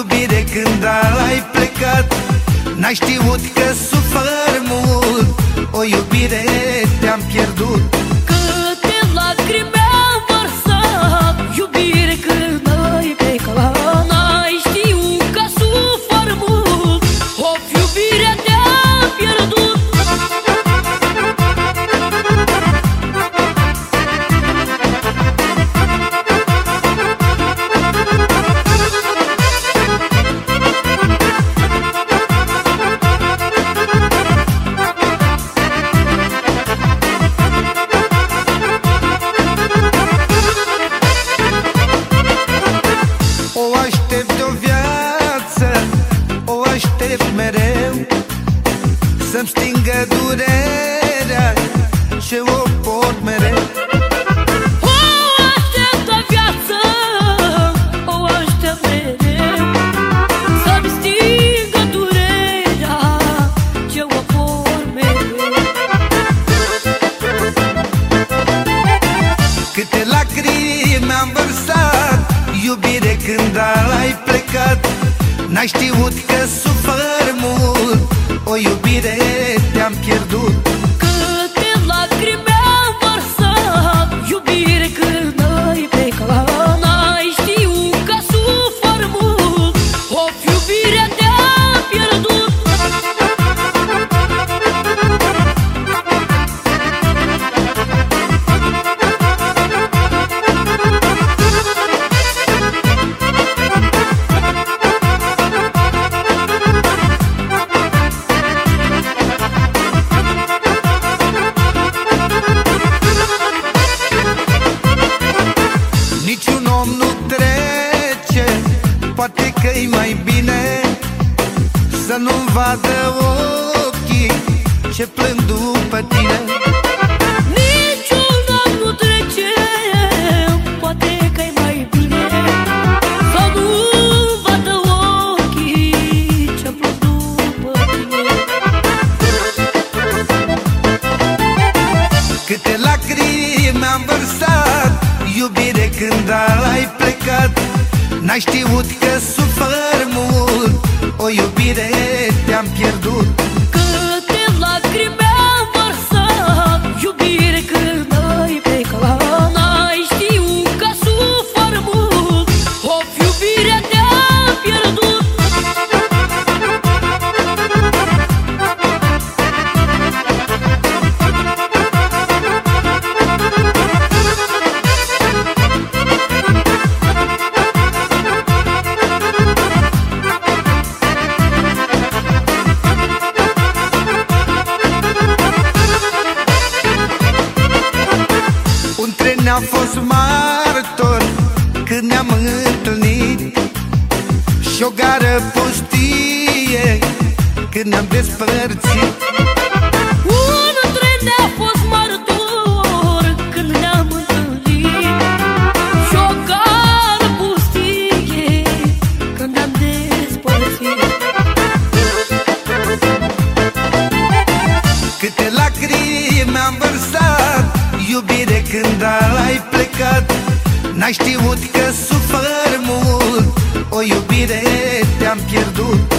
Iubire când ai plecat. N-ai știut că sufăr Iubire când ai plecat. N-ai știut că sufăr Să nu-mi vadă ochii Ce plâng după tine. Niciun an nu trece Poate că-i mai bine. Să nu vadă ochii Ce plâng după tine. Câte lacrimi am vărsat Iubire când ai plecat. N-ai știut că sufăr mult. O iubire te-am pierdut fost martor când ne-am întâlnit. Și o gară pustie când ne-am despărțit când ai plecat N-ai știut că sufăr mult. O iubire te-am pierdut